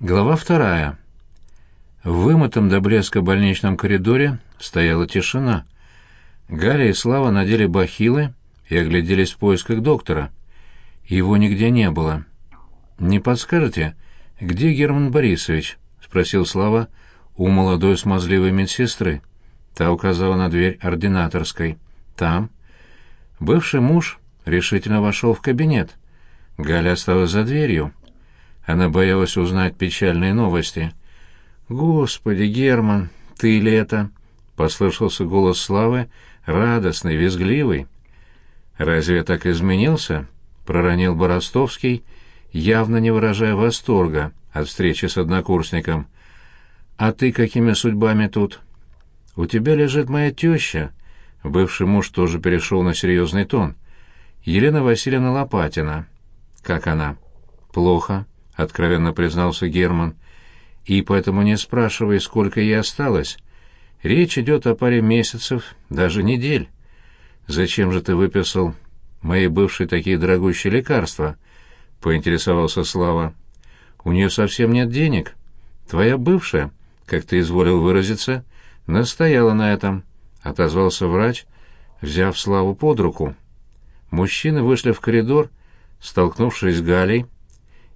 Глава вторая. В вымытом до блеска больничном коридоре стояла тишина. Галя и Слава надели бахилы и огляделись в поисках доктора. Его нигде не было. «Не подскажете, где Герман Борисович?» — спросил Слава у молодой смазливой медсестры. Та указала на дверь ординаторской. «Там». Бывший муж решительно вошел в кабинет. Галя осталась за дверью. Она боялась узнать печальные новости. «Господи, Герман, ты ли это?» — послышался голос Славы, радостный, визгливый. «Разве я так изменился?» — проронил Боростовский, явно не выражая восторга от встречи с однокурсником. «А ты какими судьбами тут?» «У тебя лежит моя теща». Бывший муж тоже перешел на серьезный тон. «Елена Васильевна Лопатина». «Как она?» «Плохо», откровенно признался Герман. И поэтому не спрашивай, сколько ей осталось. Речь идет о паре месяцев, даже недель. Зачем же ты выписал моей бывшей такие дорогущие лекарства? поинтересовался Слава. У нее совсем нет денег. Твоя бывшая, как ты изволил выразиться, настояла на этом, отозвался врач, взяв Славу под руку. Мужчины вышли в коридор, столкнувшись с Галей,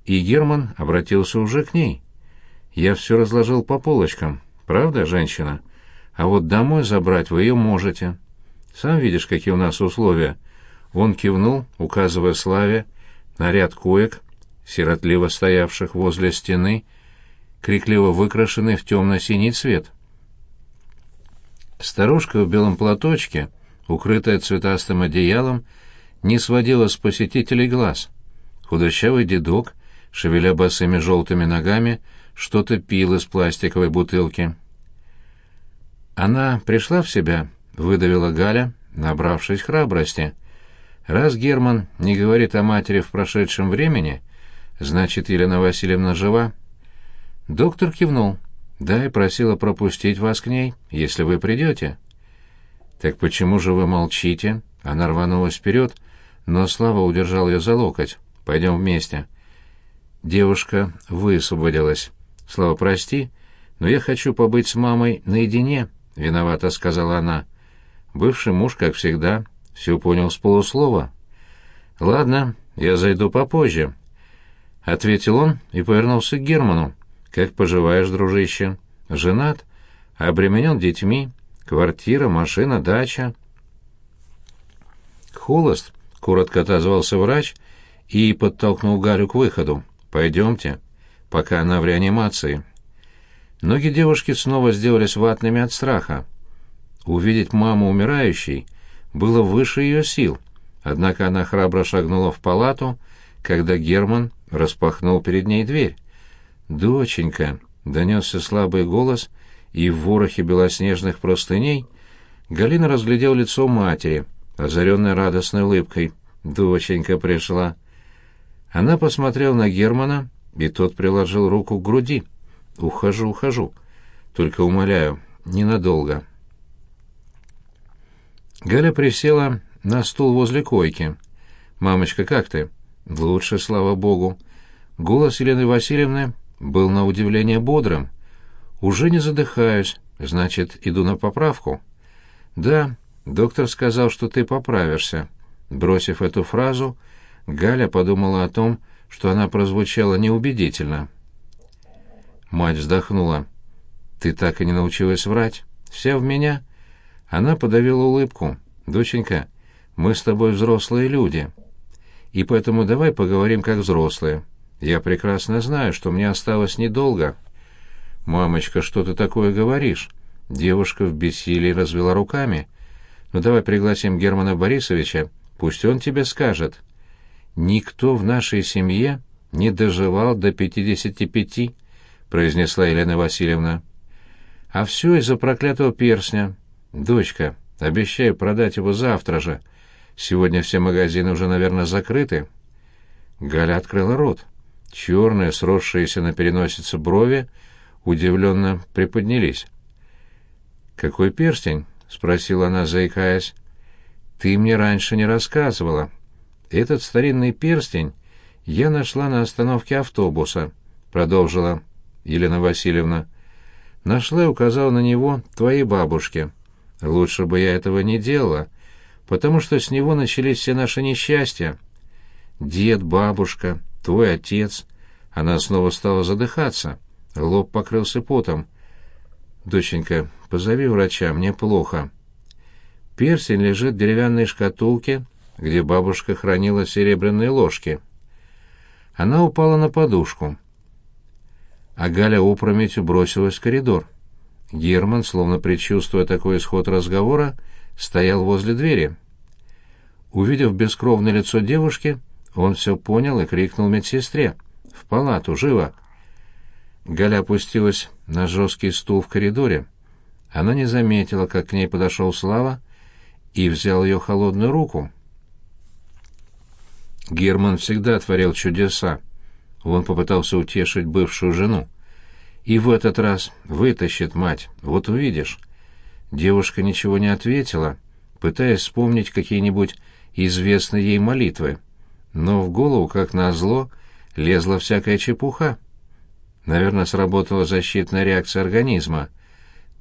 и Герман обратился уже к ней. «Я все разложил по полочкам, правда, женщина? А вот домой забрать вы ее можете. Сам видишь, какие у нас условия». Он кивнул, указывая Славе на ряд коек, сиротливо стоявших возле стены, крикливо выкрашенный в темно-синий цвет. Старушка в белом платочке, укрытая цветастым одеялом, не сводила с посетителей глаз. Худощавый дедок шевеля босыми желтыми ногами, что-то пил из пластиковой бутылки. Она пришла в себя, выдавила Галя, набравшись храбрости. Раз Герман не говорит о матери в прошедшем времени, значит, Елена Васильевна жива. Доктор кивнул. Да, и просила пропустить вас к ней, если вы придете. Так почему же вы молчите? Она рванулась вперед, но Слава удержал ее за локоть. Пойдем вместе. Девушка высвободилась. «Слава, прости, но я хочу побыть с мамой наедине», — виновата сказала она. Бывший муж, как всегда, все понял с полуслова. «Ладно, я зайду попозже», — ответил он и повернулся к Герману. «Как поживаешь, дружище? Женат? Обременен детьми? Квартира, машина, дача?» «Холост», — коротко отозвался врач и подтолкнул Галю к выходу. Пойдемте, пока она в реанимации. Ноги девушки снова сделались ватными от страха. Увидеть маму умирающей было выше ее сил, однако она храбро шагнула в палату, когда Герман распахнул перед ней дверь. «Доченька!» — донесся слабый голос, и в ворохе белоснежных простыней Галина разглядел лицо матери, озаренное радостной улыбкой. «Доченька пришла!» Она посмотрела на Германа, и тот приложил руку к груди. «Ухожу, ухожу. Только умоляю, ненадолго». Галя присела на стул возле койки. «Мамочка, как ты?» «Лучше, слава богу». Голос Елены Васильевны был на удивление бодрым. «Уже не задыхаюсь, значит, иду на поправку». «Да, доктор сказал, что ты поправишься». Бросив эту фразу, Галя подумала о том, что она прозвучала неубедительно. Мать вздохнула. «Ты так и не научилась врать? Вся в меня?» Она подавила улыбку. «Доченька, мы с тобой взрослые люди. И поэтому давай поговорим как взрослые. Я прекрасно знаю, что мне осталось недолго». «Мамочка, что ты такое говоришь?» Девушка в бессилии развела руками. «Ну давай пригласим Германа Борисовича, пусть он тебе скажет» никто в нашей семье не доживал до пятидесяти пяти, произнесла Елена Васильевна. А все из-за проклятого перстня. Дочка, обещаю продать его завтра же. Сегодня все магазины уже, наверное, закрыты. Галя открыла рот. Черные, сросшиеся на переносице брови, удивленно приподнялись. «Какой перстень?» — спросила она, заикаясь. «Ты мне раньше не рассказывала», этот старинный перстень я нашла на остановке автобуса, продолжила Елена Васильевна. Нашла и указала на него твоей бабушке. Лучше бы я этого не делала, потому что с него начались все наши несчастья. Дед, бабушка, твой отец. Она снова стала задыхаться. Лоб покрылся потом. «Доченька, позови врача, мне плохо». Персень лежит в деревянной шкатулке, где бабушка хранила серебряные ложки. Она упала на подушку. А Галя опрометью бросилась в коридор. Герман, словно предчувствуя такой исход разговора, стоял возле двери. Увидев бескровное лицо девушки, он все понял и крикнул медсестре. «В палату, живо!» Галя опустилась на жесткий стул в коридоре. Она не заметила, как к ней подошел Слава и взял ее холодную руку. Герман всегда творил чудеса. Он попытался утешить бывшую жену. И в этот раз вытащит мать, вот увидишь. Девушка ничего не ответила, пытаясь вспомнить какие-нибудь известные ей молитвы. Но в голову, как назло, лезла всякая чепуха. Наверное, сработала защитная реакция организма.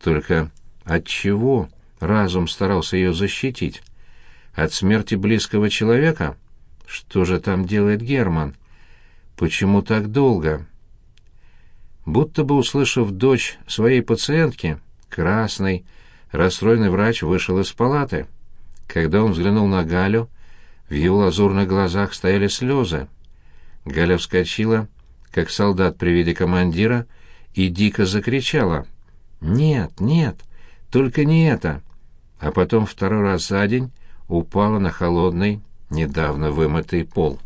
Только от чего разум старался ее защитить? От смерти близкого человека? Что же там делает Герман? Почему так долго? Будто бы услышав дочь своей пациентки, красный, расстроенный врач вышел из палаты. Когда он взглянул на Галю, в его лазурных глазах стояли слезы. Галя вскочила, как солдат при виде командира, и дико закричала. «Нет, нет, только не это!» А потом второй раз за день упала на холодный, недавно вымытый пол.